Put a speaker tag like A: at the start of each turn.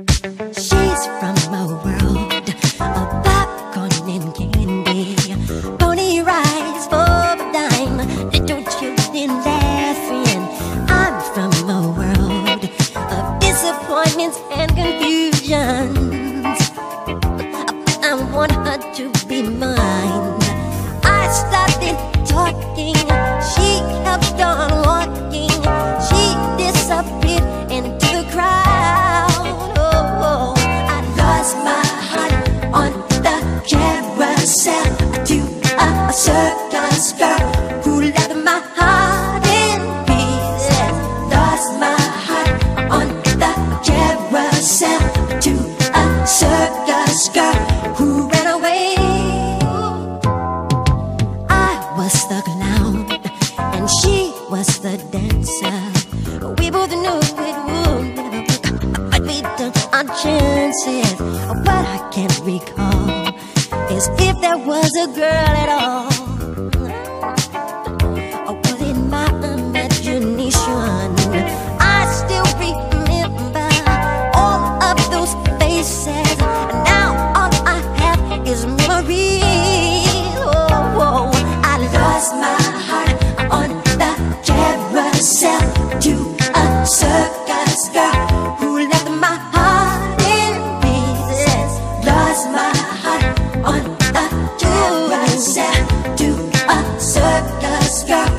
A: She's from a world of popcorn and candy, pony rides for a dime, little children laughing. I'm from a world of disappointments and confusions. Carousel to a circus girl who left my heart in pieces. Lost my heart on the carousel to a circus girl who ran away. I was the clown and she was the dancer. We both knew it would never work, but we took our chances. But I can't recall is if there was a girl at all. podcast.